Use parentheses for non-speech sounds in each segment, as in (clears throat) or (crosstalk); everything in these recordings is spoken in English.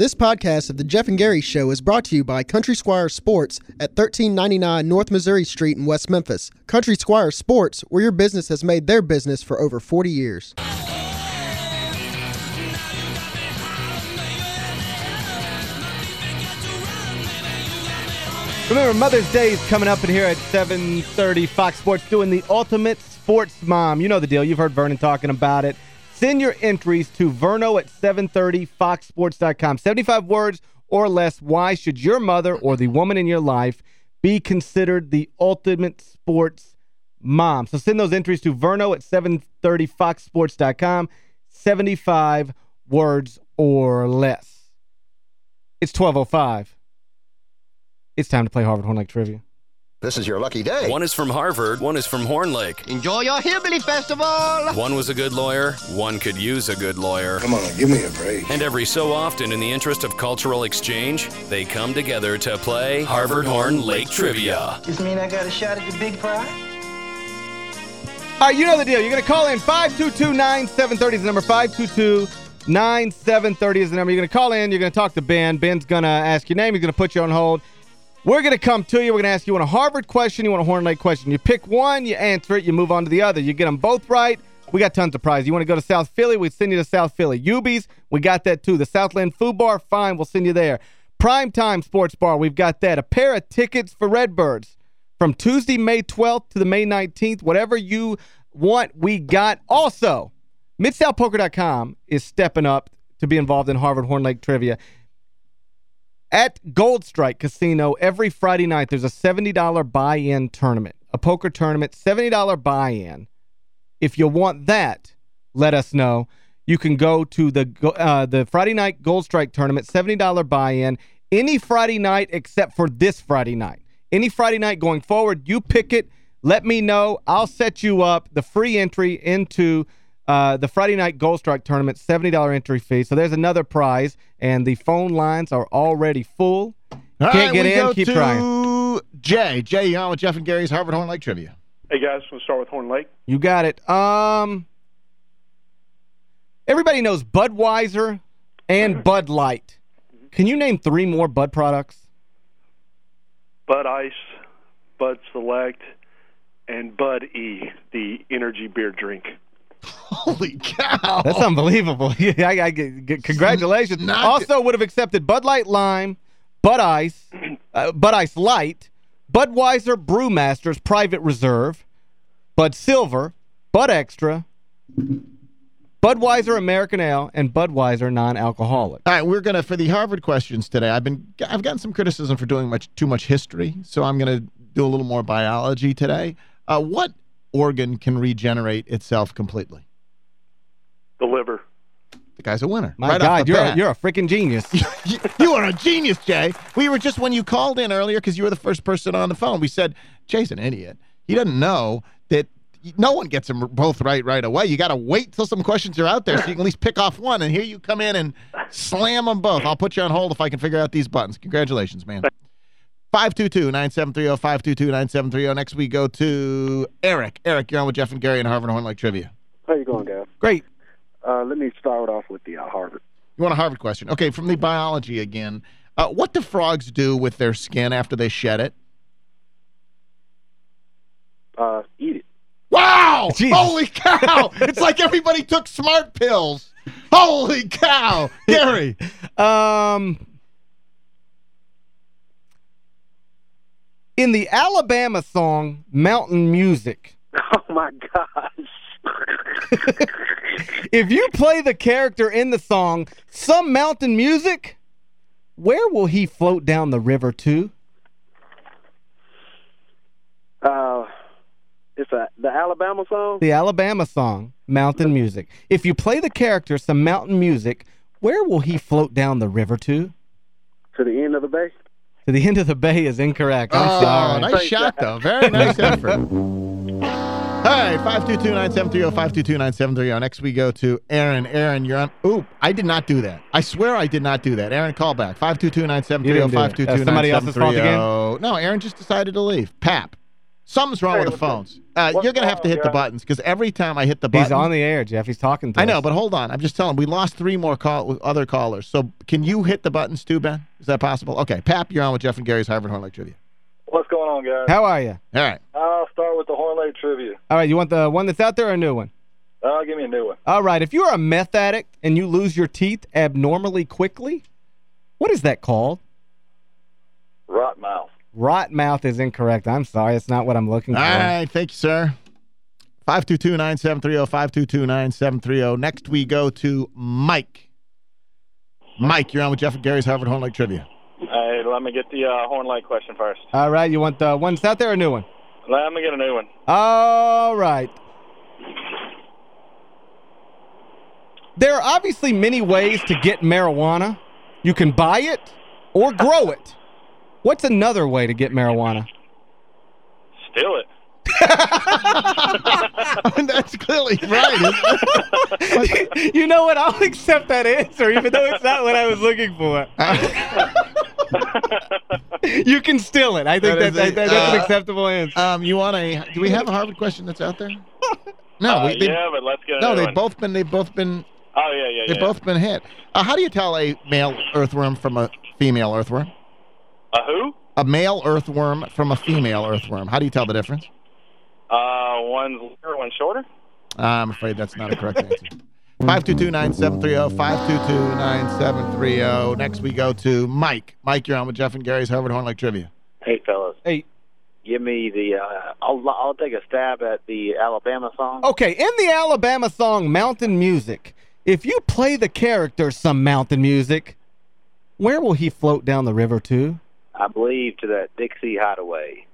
This podcast of The Geoff and Gary Show is brought to you by Country Squire Sports at 1399 North Missouri Street in West Memphis. Country Squire Sports, where your business has made their business for over 40 years. Remember, Mother's Day is coming up in here at 7.30. Fox Sports doing the Ultimate Sports Mom. You know the deal. You've heard Vernon talking about it. Send your entries to Verno at 730foxsports.com. 75 words or less. Why should your mother or the woman in your life be considered the ultimate sports mom? So send those entries to Verno at 730foxsports.com. 75 words or less. It's 1205. It's time to play Harvard Horn Lake Trivia. This is your lucky day. One is from Harvard, one is from Horn Lake. Enjoy your Hillbilly Festival! One was a good lawyer, one could use a good lawyer. Come on, give me a break. And every so often, in the interest of cultural exchange, they come together to play Harvard Horn Lake Trivia. Does mean I got a shot at the big prize? All right, you know the deal. You're going to call in 522-9730 is the number. 522-9730 is the number. You're going to call in. You're going to talk to Ben. Ben's going to ask your name. He's going to put you on hold. We're going to come to you. We're going to ask you want a Harvard question, you want a Horn Lake question. You pick one, you answer it, you move on to the other. You get them both right, we got tons of prizes. You want to go to South Philly, we send you to South Philly. Ubies, we got that too. The Southland Food Bar, fine, we'll send you there. Primetime Sports Bar, we've got that. A pair of tickets for Redbirds from Tuesday, May 12th to the May 19th. Whatever you want, we got. Also, MidSouthPoker.com is stepping up to be involved in Harvard Horn Lake Trivia. At Gold Strike Casino, every Friday night, there's a $70 buy-in tournament. A poker tournament, $70 buy-in. If you want that, let us know. You can go to the uh, the Friday night Gold Strike tournament, $70 buy-in. Any Friday night except for this Friday night. Any Friday night going forward, you pick it. Let me know. I'll set you up the free entry into uh, the Friday night Gold Strike tournament, $70 entry fee. So there's another prize, and the phone lines are already full. All Can't right, get in, keep to trying. Jay. Jay, you're on with Geoff and Gary's Harvard Horn Lake Trivia. Hey guys, we'll start with Horn Lake. You got it. Um, Everybody knows Budweiser and (laughs) Bud Light. Can you name three more Bud products? Bud Ice, Bud Select, and Bud E, the energy beer drink. Holy cow. That's unbelievable. (laughs) yeah, I, I, congratulations. Not- also would have accepted Bud Light Lime, Bud Ice, (clears throat) uh, Bud Ice Light, Budweiser Brewmasters Private Reserve, Bud Silver, Bud Extra, Budweiser American Ale, and Budweiser Non-Alcoholic. All right, we're going to, for the Harvard questions today, I've been, I've gotten some criticism for doing much too much history, so I'm going to do a little more biology today. Uh, what organ can regenerate itself completely? The liver. The guy's a winner. My right God, you're a, you're a freaking genius. (laughs) you, you are a genius, Jay. We were just, when you called in earlier, because you were the first person on the phone, we said, Jay's an idiot. He doesn't know that no one gets them both right right away. You got to wait till some questions are out there so you can at least pick off one, and here you come in and slam them both. I'll put you on hold if I can figure out these buttons. Congratulations, man. 522-9730, 522-9730. Next we go to Eric. Eric, you're on with Geoff and Gary and Harvard Horn Lake Trivia. How you going, guys? Great. Uh, let me start off with the uh, Harvard. You want a Harvard question? Okay, from the biology again. Uh, what do frogs do with their skin after they shed it? Uh, eat it. Wow! (laughs) Jeez. Holy cow! (laughs) it's like everybody took smart pills. Holy cow! (laughs) Gary. Um, in the Alabama song Mountain Music, (laughs) Oh my gosh. (laughs) if you play the character in the song Some Mountain Music, where will he float down the river to? uh, it's a the Alabama song. The Alabama song Mountain Music. If you play the character Some Mountain Music, where will he float down the river to? To the end of the bay. To the end of the bay is incorrect. I'm oh, sorry. nice shot, though. Very nice (laughs) effort. Hey, 522-9730, 522-9730. Next we go to Aaron. Aaron, you're on. Ooh, I did not do that. I swear I did not do that. Aaron, call back. 522-9730, You didn't do it. Uh, somebody else's fault 522-9730. No, Aaron just decided to leave. Pap. Something's wrong Hey, with the phones. Uh, you're going to have to on, hit the buttons because every time I hit the button... He's on the air, Geoff. He's talking to me. I know, but hold on. I'm just telling. We lost three more call other callers. So can you hit the buttons too, Ben? Is that possible? Okay, Pap, you're on with Geoff and Gary's Harvard Horn Lake Trivia. What's going on, guys? How are you? All right. I'll start with the Horn Lake trivia. All right, you want the one that's out there or a new one? Uh, give me a new one. All right, if you're a meth addict and you lose your teeth abnormally quickly, what is that called? Rot mouth. Rot mouth is incorrect. I'm sorry. It's not what I'm looking All for. All right. Thank you, sir. 522-9730, 522-9730. oh. Next we go to Mike. Mike, you're on with Geoff and Gary's Harvard Horn Lake Trivia. Hey, let me get the uh, Horn Lake question first. All right, you want the one that's out there or a new one? Let me get a new one. All right. There are obviously many ways to get marijuana. You can buy it or grow it. What's another way to get marijuana? Steal it. (laughs) That's clearly right. (laughs) you know what? I'll accept that answer, even though it's not what I was looking for. (laughs) you can steal it. I think That that is that, a- that's an uh, acceptable answer. um, you want a... Do we have a Harvard question that's out there? No. Uh, we, they, yeah, but let's get. No, they've one. both been... They've both been... Oh, yeah, yeah, They've yeah. both been hit. Uh, how do you tell a male earthworm from a female earthworm? A who? A male earthworm from a female earthworm. How do you tell the difference? Uh, one's longer, one's shorter? I'm afraid that's not a correct answer. 522-9730, 522-9730. oh. Next we go to Mike. Mike, you're on with Geoff and Gary's Harvard Horn Lake Trivia. Hey, fellas. Hey. Give me the, uh, I'll, I'll take a stab at the Alabama song. Okay, in the Alabama song Mountain Music, if you play the character some mountain music, where will he float down the river to? I believe to that Dixie Hideaway.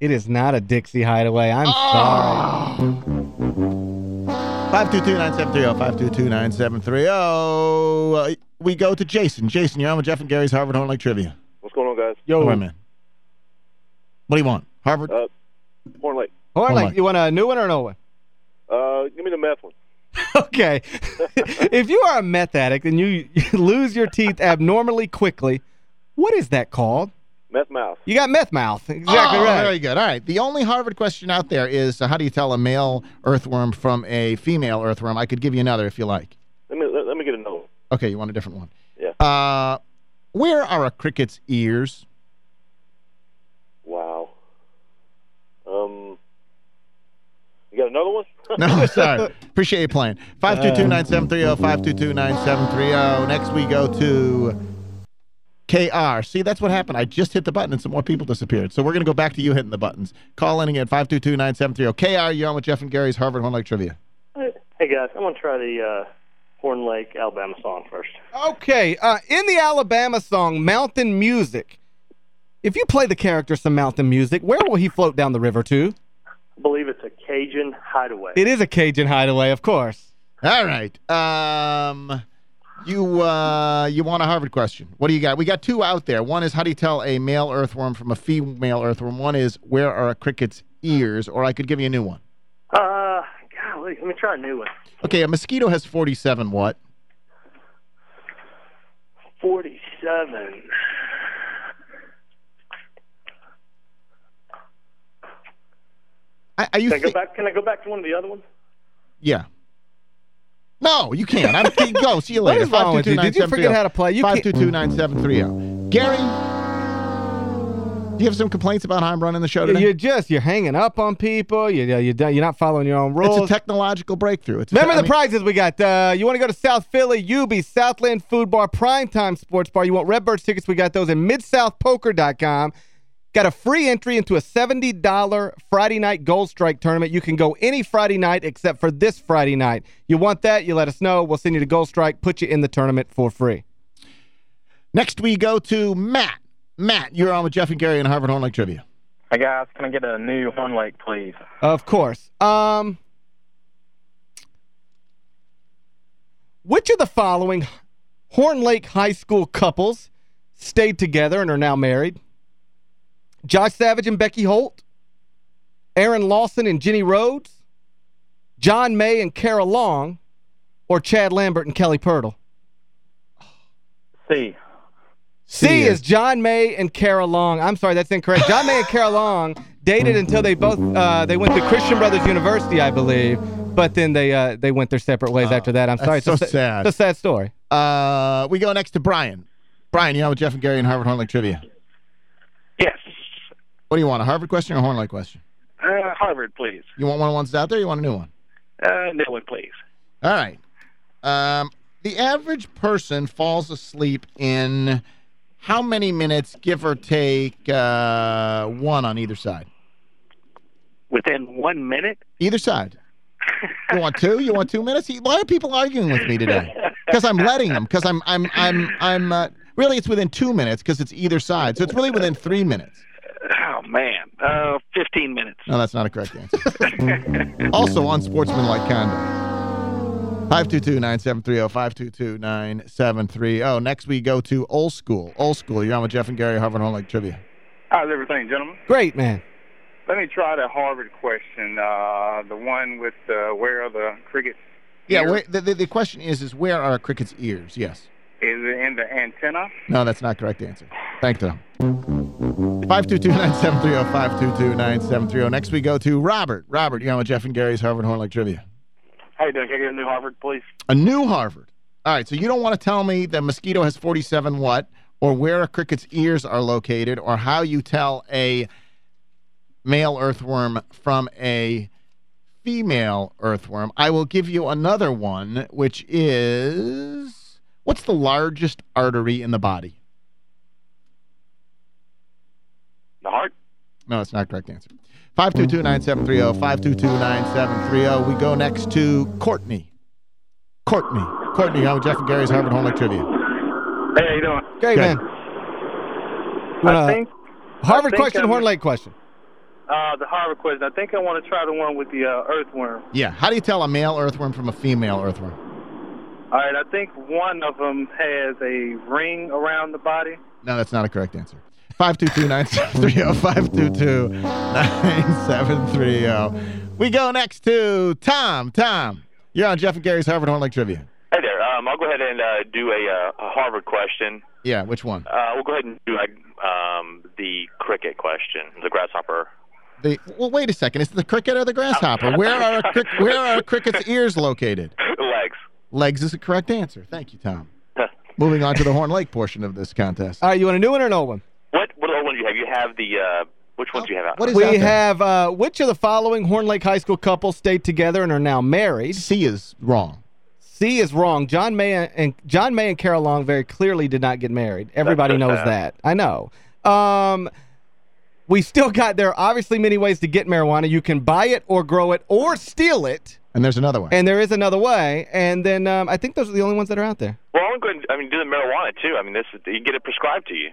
It is not a Dixie hideaway. I'm sorry. 522-9730, 522-9730. Uh, we go to Jason. Jason, you're on with Geoff and Gary's Harvard Horn Lake Trivia. What's going on, guys? Yo, Wait a minute. What do you want? Harvard? Uh, Horn Lake. Hold on, Hold like, on. you want a new one or an old one? Uh, give me the meth one. (laughs) Okay. (laughs) if you are a meth addict and you, (laughs) you lose your teeth abnormally quickly, what is that called? Meth mouth. You got meth mouth. Exactly oh, right. Very good. All right. The only Harvard question out there is uh, how do you tell a male earthworm from a female earthworm? I could give you another if you like. Let me let, let me get another one. Okay, you want a different one? Yeah. Uh, where are a cricket's ears? Wow. Um, you got another one? (laughs) No, sorry. (laughs) Appreciate you playing. 522-9730, 522-9730. Next we go to KR. See, that's what happened. I just hit the button and some more people disappeared. So we're going to go back to you hitting the buttons. Call in again, 522-9730. KR, you're on with Geoff and Gary's Harvard Horn Lake Trivia. Hey guys, I'm gonna try the uh, Horn Lake, Alabama song first. Okay, uh, in the Alabama song Mountain Music, if you play the character some mountain music, where will he float down the river to? I believe it's a Cajun hideaway. It is a Cajun hideaway, of course. All right. Um, you uh, you want a Harvard question. What do you got? We got two out there. One is how do you tell a male earthworm from a female earthworm? One is where are a cricket's ears? Or I could give you a new one. Uh, golly, let me try a new one. Okay, a mosquito has 47 what? 47. I, are you Can I go back? Can I go back to one of the other ones? Yeah. No, you can't. I'm go. See you later. is wrong with you? Did you forget how to play? You can't- 522-9730. Gary, do you have some complaints about how I'm running the show today? You're just, you're hanging up on people. You, you, you're not following your own rules. It's a technological breakthrough. It's Remember te- the I mean- prizes we got. Uh, you want to go to South Philly, UB, Southland Food Bar, Primetime Sports Bar. You want Redbirds tickets? We got those at MidSouthPoker.com. Got a free entry into a $70 Friday night Gold Strike tournament. You can go any Friday night except for this Friday night. You want that? You let us know. We'll send you to Gold Strike, put you in the tournament for free. Next we go to Matt. Matt, you're on with Geoff and Gary and Harvard Horn Lake Trivia. Hey, guys, can I get a new Horn Lake, please? Of course. Um, which of the following Horn Lake High School couples stayed together and are now married? Josh Savage and Becky Holt? Aaron Lawson and Jenny Rhodes? John May and Kara Long? Or Chad Lambert and Kelly Purtle? C. C C is is- John May and Kara Long. I'm sorry, that's incorrect. John May and Kara Long dated until they both uh, they went to Christian Brothers University, I believe, but then they uh, they went their separate ways after that. I'm that's sorry. so it's a, sad. It's a sad story. Uh, we go next to Brian. Brian, you know with Geoff and Gary and Harvard Horn Lake Trivia. What do you want, a Harvard question or a Horn Lake question? Uh, Harvard, please. You want one of the ones out there or you want a new one? Uh, new one, please. All right. Um, the average person falls asleep in how many minutes, give or take uh, one on either side? Within one minute? Either side. You want two? You want two minutes? Why are people arguing with me today? Because I'm letting them. Because I'm, I'm, I'm, I'm, uh, really it's within two minutes because it's either side. So it's really within three minutes. Man. Uh, 15 minutes. No, that's not a correct answer. (laughs) also unsportsmanlike conduct. 522-9730, 522-9730. Next we go to Old School. Old School, you're on with Geoff and Gary, Harvard Horn Lake Trivia. How's everything, gentlemen? Great, man. Let me try the Harvard question, uh, the one with uh, where are the crickets? Yeah, where, the, the, the question is, is where are cricket's ears? Yes. Is it in the antenna? No, that's not correct answer. Thank you. 522-9730, 522-9730. Next we go to Robert. Robert, you're on with Geoff and Gary's Harvard Horn Lake Trivia. How you doing? Can I get a new Harvard, please? A new Harvard. All right, so you don't want to tell me that mosquito has 47 what, or where a cricket's ears are located, or how you tell a male earthworm from a female earthworm. I will give you another one, which is, what's the largest artery in the body? The heart? No, it's not a correct answer. 522-9730, 522-9730. We go next to Courtney. Courtney. Courtney, I'm with Geoff and Gary's Harvard Horn Lake Trivia. Hey, how you doing? Great, Good. man. You want I a think Harvard I think question, I'm- Horn Lake question? uh, the Harvard question. I think I want to try the one with the uh, earthworm. Yeah. How do you tell a male earthworm from a female earthworm? All right, I think one of them has a ring around the body. No, that's not a correct answer. 522-9730, 522-9730. (laughs) We go next to Tom. Tom, you're on Geoff and Gary's Harvard Horn Lake Trivia. Hey there. Um, I'll go ahead and uh, do a, uh, a Harvard question. Yeah, which one? Uh, we'll go ahead and do um, the cricket question, the grasshopper. The Well, wait a second. Is it the cricket or the grasshopper? (laughs) Where are a crick, where are a cricket's ears located? Legs. Legs is the correct answer. Thank you, Tom. (laughs) Moving on to the Horn Lake portion of this contest. All right, you want a new one or an old one? What what old one do you have? You have the uh, which ones do you have out? What is we out have, uh, which of the following Horn Lake High School couples stayed together and are now married? C is wrong. C is wrong. John May and John May and Carol Long very clearly did not get married. Everybody knows sad. that. I know. Um, we still got there are obviously many ways to get marijuana. You can buy it or grow it or steal it. And there's another one. And there is another way. And then um, I think those are the only ones that are out there. Well, I'm going. I mean, do the marijuana too. I mean, this is, you get it prescribed to you.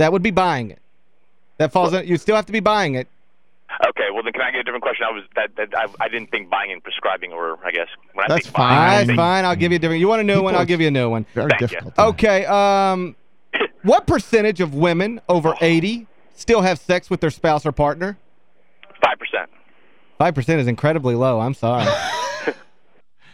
That would be buying it. That falls in, you still have to be buying it. Okay. Well, then can I get a different question? I was that, that I, I didn't think buying and prescribing were. I guess when I That's think buying, I fine. That's think- fine. I'll give you a different. You want a new one? I'll give you a new one. Very Thank you. difficult. Okay. Um, (laughs) what percentage of women over 80 still have sex with their spouse or partner? Five percent. 5% is incredibly low. I'm sorry. (laughs)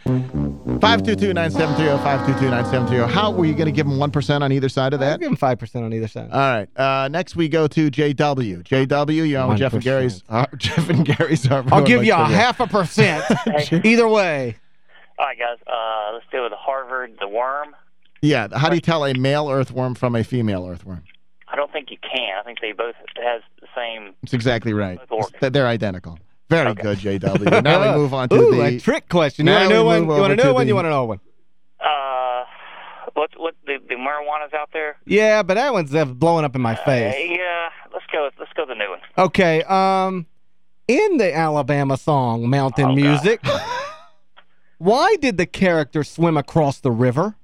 522-9730, 522-9730. How were you going to give them 1% on either side of I'll that? give them 5% on either side. All right. Uh, next we go to JW. JW, you're on with Geoff and 1%. Gary's uh, (laughs) Geoff and Gary's Harvard I'll Horn give Lake you a Trivia. half a percent (laughs) either way. All right, guys. Uh, let's do with Harvard, the worm. Yeah, how do you tell a male earthworm from a female earthworm? I don't think you can. I think they both has the same. That's exactly right. Both organs. It's- They're identical. Very good, JW. (laughs) Now we move on to Ooh, the... a trick question. You want a new we one? You want a over new to one? the- You want an old one? Uh, what what the the marijuana's out there? Yeah, but that one's uh, blowing up in my Uh, face. yeah, let's go. Let's go the new one. Okay, um, in the Alabama song Mountain Oh, Music, (laughs) why did the character swim across the river?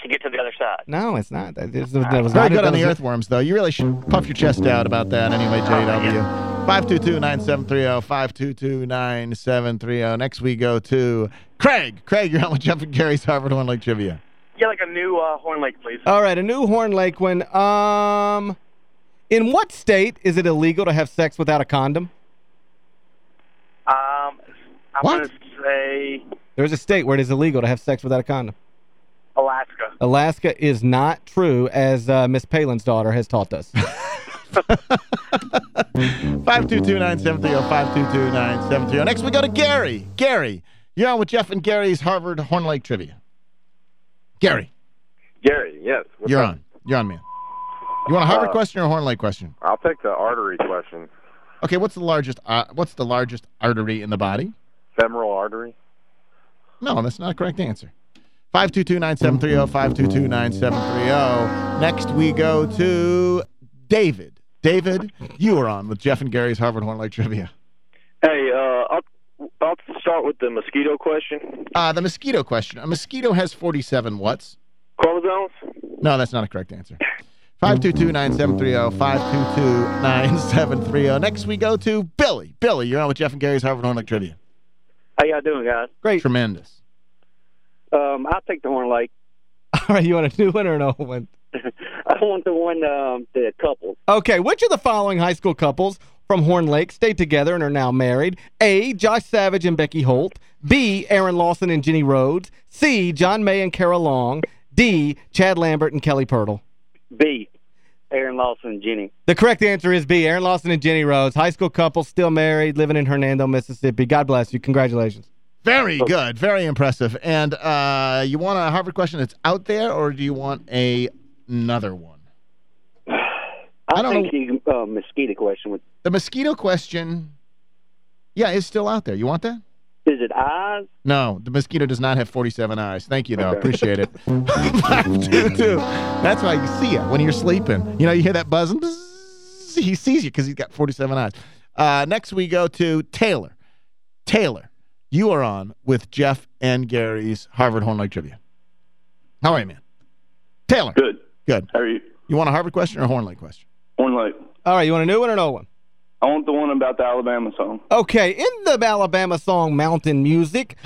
To get to the other side. No, it's not. That, is, that was Very good on the earthworms, though. You really should puff your chest out about that anyway, JW. 522-9730, 522-9730. Next we go to Craig. Craig, you're on with Geoff and Gary's Harvard Horn Lake Trivia. Yeah, like a new uh, Horn Lake, please. All right, a new Horn Lake one. Um, in what state is it illegal to have sex without a condom? Um, I'm going to say There's a state where it is illegal to have sex without a condom. Alaska. Alaska is not true, as uh, Miss Palin's daughter has taught us. (laughs) 522-9730, 522-9730. Next we go to Gary. Gary, you're on with Geoff and Gary's Harvard Horn Lake Trivia. Gary. Gary, yes. What's you're up? on. You're on, man. You want a Harvard Uh, question or a Horn Lake question? I'll take the artery question. Okay, what's the largest uh, what's the largest artery in the body? Femoral artery. No, that's not a correct answer. 522-9730, 522-9730. Next we go to David. David, you are on with Geoff and Gary's Harvard Horn Lake Trivia. Hey, uh, I'll, I'll start with the mosquito question. Uh, the mosquito question. A mosquito has 47 what's? Chromosomes? No, that's not a correct answer. 522-9730, 522-9730. Next we go to Billy. Billy, you're on with Jeff and Gary's Harvard Horn Lake Trivia. How y'all doing, guys? Great. Tremendous. Um, I'll take the Horn Lake. (laughs) All right, you want a new one or an old one? I want the one, um, the couple. Okay, which of the following high school couples from Horn Lake stayed together and are now married? A. Josh Savage and Becky Holt. B. Aaron Lawson and Jenny Rhodes. C. John May and Kara Long. D. Chad Lambert and Kelly Pirtle. B. Aaron Lawson and Jenny. The correct answer is B. Aaron Lawson and Jenny Rhodes. High school couple, still married, living in Hernando, Mississippi. God bless you. Congratulations. Very good. Very impressive. And uh, you want a Harvard question that's out there, or do you want a another one? I, don't think the uh, mosquito question. With, The mosquito question, yeah, is still out there. You want that? is it eyes? No, the mosquito does not have 47 eyes. Thank you, though. Okay. Appreciate it. (laughs) (laughs) 522. That's why you see it when you're sleeping. You know, you hear that buzzing. Bzzz, he sees you because he's got 47 eyes. Uh, next, we go to Taylor. Taylor, you are on with Geoff and Gary's Harvard Horn Lake Trivia. How are you, man? Taylor. Good. Good. How are you? You want a Harvard question or a Horn Lake question? Horn Lake. All right, you want a new one or an old one? I want the one about the Alabama song. Okay, in the Alabama song Mountain Music,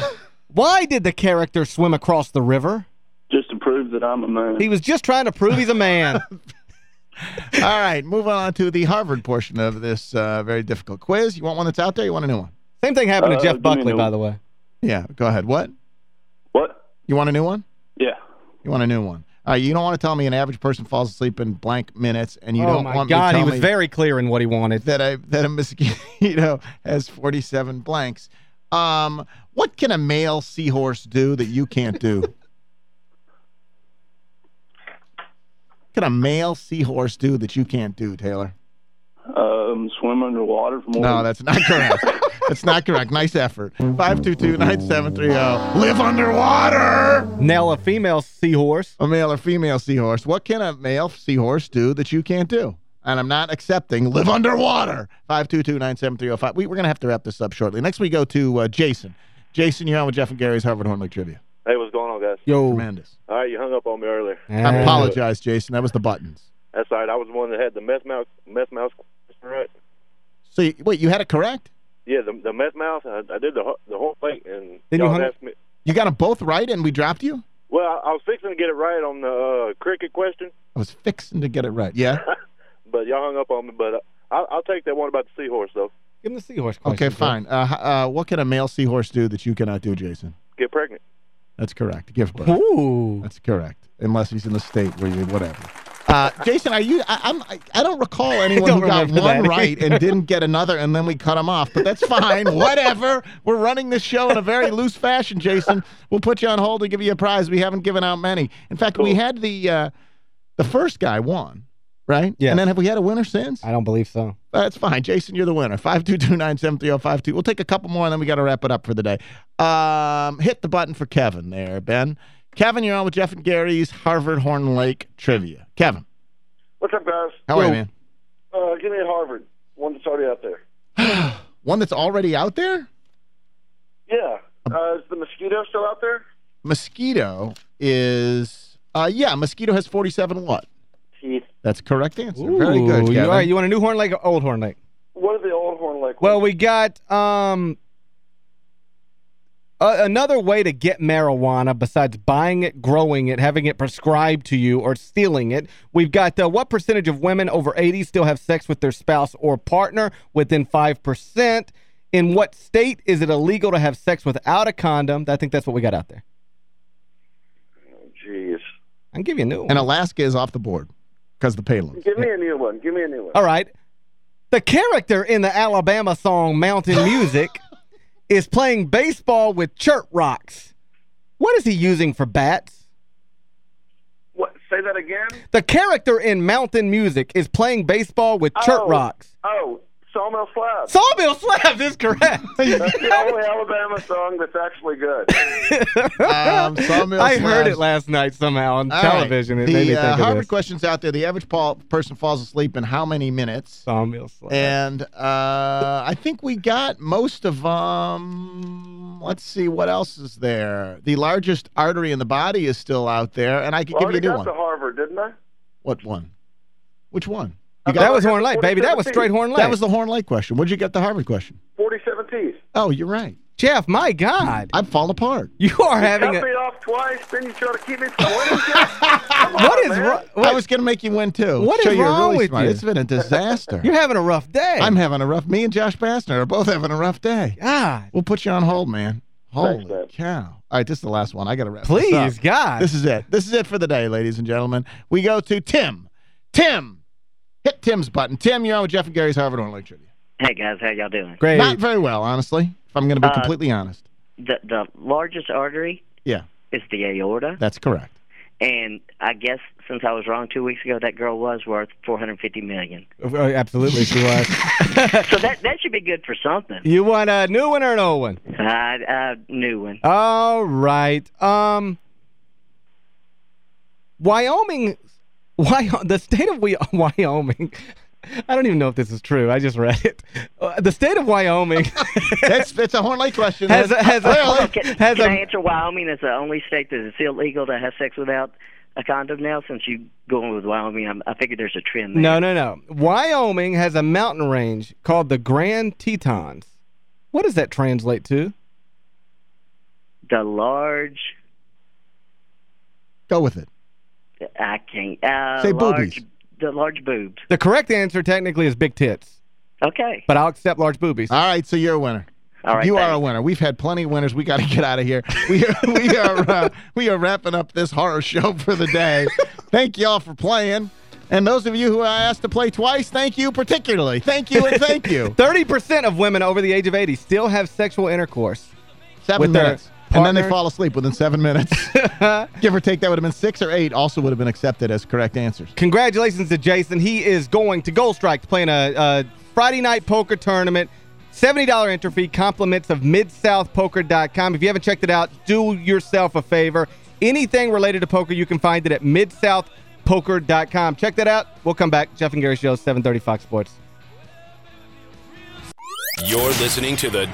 why did the character swim across the river? Just to prove that I'm a man. He was just trying to prove he's a man. (laughs) All right, move on to the Harvard portion of this uh, very difficult quiz. You want one that's out there? You want a new one? Same thing happened Uh, to Jeff give me a Buckley, by the way. Yeah, go ahead. What? What? You want a new one? Yeah. You want a new one. All right, you don't want to tell me an average person falls asleep in blank minutes, and you oh, don't my want God, me to he was very clear in what he wanted. that a, that a mosquito (laughs) has 47 blanks. Um, what can a male seahorse do that you can't do? What (laughs) can a male seahorse do that you can't do, Taylor? Um, swim underwater for more No, that's not correct. (laughs) that's not correct. Nice effort. 522-9730. Live underwater! Nail a female seahorse. A male or female seahorse. What can a male seahorse do that you can't do? And I'm not accepting live underwater. 522-9730. We, we're going to have to wrap this up shortly. Next we go to uh, Jason. Jason, you're on with Geoff and Gary's Harvard Horn Lake Trivia. Hey, what's going on, guys? Yo. Tremendous. All right, you hung up on me earlier. I apologize, Jason. That was the buttons. That's all right. I was the one that had the mess mouse, mess mouse, right? So, you, wait, you had it correct? Yeah, the the mess mouse. I, I did the whole- the whole thing, and Then you y'all hung- asked me. You got them both right and we dropped you? Well, I, I was fixing to get it right on the uh, cricket question, I was fixing to get it right. Yeah? (laughs) but y'all hung up on me. But uh, I'll, I'll take that one about the seahorse, though. Give him the seahorse question. Okay, fine. Uh, uh, what can a male seahorse do that you cannot do, Jason? Get pregnant. That's correct. Give birth. Ooh. That's correct. Unless he's in the state where you whatever. Uh, Jason, are you? I, I'm. I, I don't recall anyone don't who got one right and didn't get another, and then we cut him off. But that's fine. (laughs) whatever. We're running this show in a very loose fashion, Jason. We'll put you on hold and give you a prize. We haven't given out many. In fact, we had the uh, the first guy won, right? Yeah. And then have we had a winner since? I don't believe so. That's fine. Jason, you're the winner. 522-973052. We'll take a couple more, and then we got to wrap it up for the day. Um, hit the button for Kevin there, Ben. Kevin, you're on with Geoff and Gary's Harvard Horn Lake Trivia. Kevin, What's up, guys? how are you, man? Uh, give me a Harvard. One that's already out there. (gasps) One that's already out there? Yeah. Uh, is the mosquito still out there? Mosquito is, uh, yeah, Mosquito has 47 what? Teeth. That's correct answer. Very good, Kevin. You, all right, you want a new Horn Lake or old Horn Lake? What are the old Horn Lake? Well, we got um a- another way to get marijuana besides buying it, growing it, having it prescribed to you, or stealing it. We've got uh, what percentage of women over 80 still have sex with their spouse or partner within 5%? In what state is it illegal to have sex without a condom? I think that's what we got out there. Jeez. I can give you a new one. And Alaska is off the board. because the payload. Give me a new one. Give me a new one. All right. The character in the Alabama song Mountain Music is playing baseball with chert rocks. What is he using for bats? What? Say that again. The character in Mountain Music is playing baseball with chert Oh. rocks. Oh, Sawmill Slab. Sawmill Slabs is correct. (laughs) That's the only Alabama song that's actually good. Um, Sawmill I heard it last night somehow on All right. television. It the made me uh, think of Harvard questions out there. The average Paul, person falls asleep in how many minutes? Sawmill Slabs. And uh, I think we got most of them. Let's see, what else is there? The largest artery in the body is still out there, and I could Well, give you a already new got one. to Harvard, didn't I? What one? Which one? I that was Horn the Lake, baby. That was straight Horn Lake. That was the Horn Lake question. What'd you get the Harvard question? 47 teeth. Oh, you're right. Geoff, my God. I'm falling apart. You are You having cut a... me off twice, then you try to keep me from winning. Geoff? (laughs) Come on, What is wrong? I was going to make you win, too. What Show is wrong really with smart. you? It's been a disaster. (laughs) You're having a rough day. I'm having a rough... Me and Josh Pastner are both having a rough day. God. We'll put you on hold, man. Holy Thanks, cow. All right, this is the last one. I got to wrap this Please. God. This is it. This is it for the day, ladies and gentlemen. We go to Tim. Tim. Hit Tim's button. Tim, you're on with Geoff and Gary's Harvard Horn Lake Trivia. Hey guys, how y'all doing? Great. Not very well, honestly, if I'm going to be Uh, completely honest. The the largest artery Yeah, is the aorta, that's correct. and I guess since I was wrong two weeks ago, that girl was worth four hundred fifty million. Oh, Absolutely, she was. (laughs) (laughs) So that that should be good for something. you want a new one or an old one? Uh, uh, new one. All right. Um, Wyoming, Wy the state of Wy (laughs) Wyoming. I don't even know if this is true. I just read it. Uh, the state of Wyoming (laughs) It's, it's a Horn Lake question. has a, has Well, a, can, has can I a answer Wyoming is the only state that it's illegal to have sex without a condom now? Since you going with Wyoming, I'm, I figured there's a trend there. no, no, no. Wyoming has a mountain range called the Grand Tetons. What does that translate to? The large, Go with it. I can't. Uh, Say large, boobies. The large boobs. The correct answer technically is big tits, Okay. but I'll accept large boobies. All right, so you're a winner. All right. you are a winner. We've had plenty of winners. We got to get out of here. We are (laughs) we are uh, we are wrapping up this horror show for the day. (laughs) thank you all for playing. And those of you who I asked to play twice, thank you particularly. Thank you and thank you. (laughs) 30% of women over the age of 80 still have sexual intercourse. Seven With their minutes. And then they fall asleep within seven minutes. (laughs) Give or take, that would have been six or eight, also would have been accepted as correct answers. Congratulations to Jason. He is going to Gold Strike to play in a, a Friday night poker tournament. $70 entry fee, compliments of MidSouthPoker.com. If you haven't checked it out, do yourself a favor. Anything related to poker, you can find it at MidSouthPoker.com. Check that out. We'll come back. Geoff and Gary Show, 730 Fox Sports. You're listening to the